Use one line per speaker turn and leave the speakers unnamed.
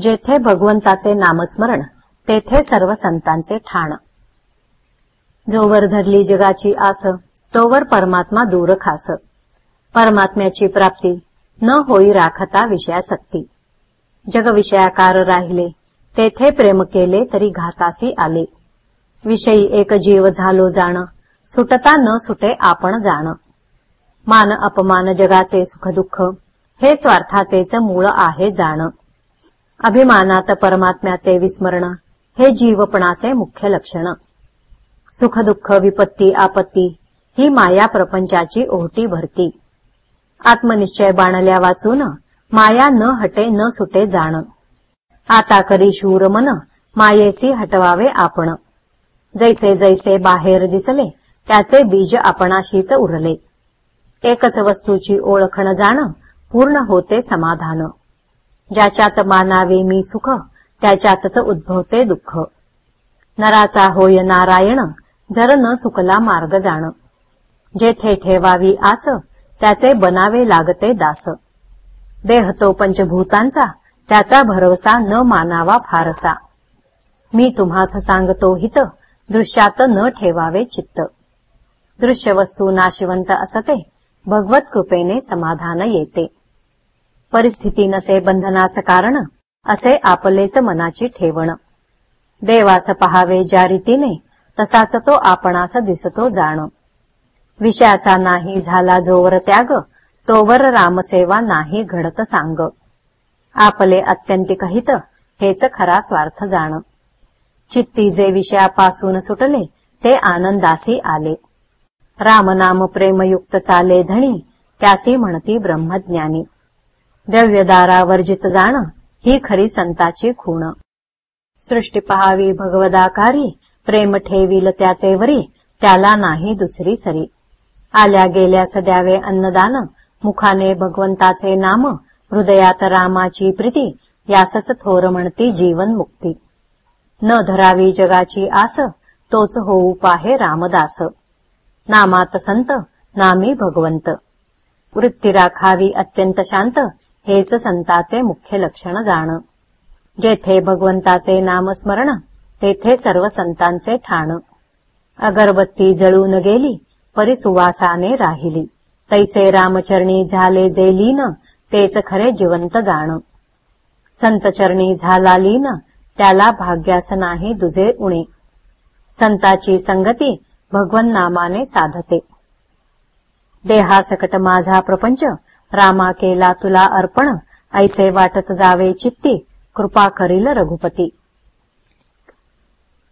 जेथे भगवंताचे नामस्मरण तेथे सर्व संतांचे ठाण. जोवर धरली जगाची आस तोवर परमात्मा दूर खास. परमात्म्याची प्राप्ती न होई राखता विषयासक्ती. जगविषयाकार राहिले तेथे प्रेम केले तरी घातासी आले. विषयी एक जीव झालो जाण सुटता न सुटे आपण जाण. मान अपमान जगाचे सुख दुःख हे स्वार्थाचेच मूळ आहे जाण. अभिमानात परमात्म्याचे विस्मरण हे जीवपणाचे मुख्य लक्षण. सुख दुःख विपत्ती आपत्ती ही माया प्रपंचाची ओहटी भरती. आत्मनिश्चय बाणल्या वाचून माया न हटे न सुटे जाण. आता करी शूर मन मायेसी हटवावे आपण. जैसे जैसे बाहेर दिसले त्याचे बीज आपणाशीच उरले. एकच वस्तूची ओळखण जाण पूर्ण होते समाधान. ज्याच्यात मानावे मी सुख त्याच्यातच उद्भवते दुःख. नराचा होय नारायण जर न चुकला मार्ग जाण. जेथे ठेवावी आस त्याचे बनावे लागते दास. देह तो पंचभूतांचा त्याचा भरवसा न मानावा फारसा. मी तुम्हास सांगतो हित दृश्यात न ठेवावे चित्त. दृश्य वस्तू नाशिवंत असते भगवत कृपेने समाधान येते. परिस्थिती नसे बंधनास कारण असे आपलेच मनाची ठेवण. देवास पहावे ज्या रीतीने तसाच तो आपणास दिसतो जाण. विषयाचा नाही झाला जोवर त्याग तोवर रामसेवा नाही घडत सांग. आपले अत्यंतिक हित हेच खरा स्वार्थ जाण. चित्ती जे विषयापासून सुटले ते आनंदासी आले. रामनाम प्रेमयुक्त चाले धणी त्यासी म्हणती ब्रह्मज्ञानी. द्रव्यदारा वर्जित जाण ही खरी संताची खूण. सृष्टी पहावी भगवदाकारी प्रेम ठेवील त्याचे वरी त्याला नाही दुसरी सरी. आल्या गेल्यास द्यावे अन्नदान मुखाने भगवंताचे नाम हृदयात रामाची प्रीती यासच थोर म्हणती जीवन मुक्ती. न धरावी जगाची आस तोच होऊ पाहे रामदास. नामात संत नामी भगवंत. वृत्ती राखावी अत्यंत शांत हेच संताचे मुख्य लक्षण जाण. जेथे भगवंताचे नामस्मरण तेथे सर्व संतांचे ठाण. अगरबत्ती जळून गेली परिसुवासाने राहिली. तैसे रामचरणी झाले जे लीन तेच खरे जिवंत जाण. संतचरणी झाला लीन त्याला भाग्यास नाही दुजे उणे. संताची संगती भगवन नामाने साधते. देहासकट माझा प्रपंच रामा केला तुला अर्पण ऐसे वाटत जावे चित्ती कृपा करील रघुपती.